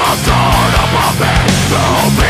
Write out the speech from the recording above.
I've gone above me. the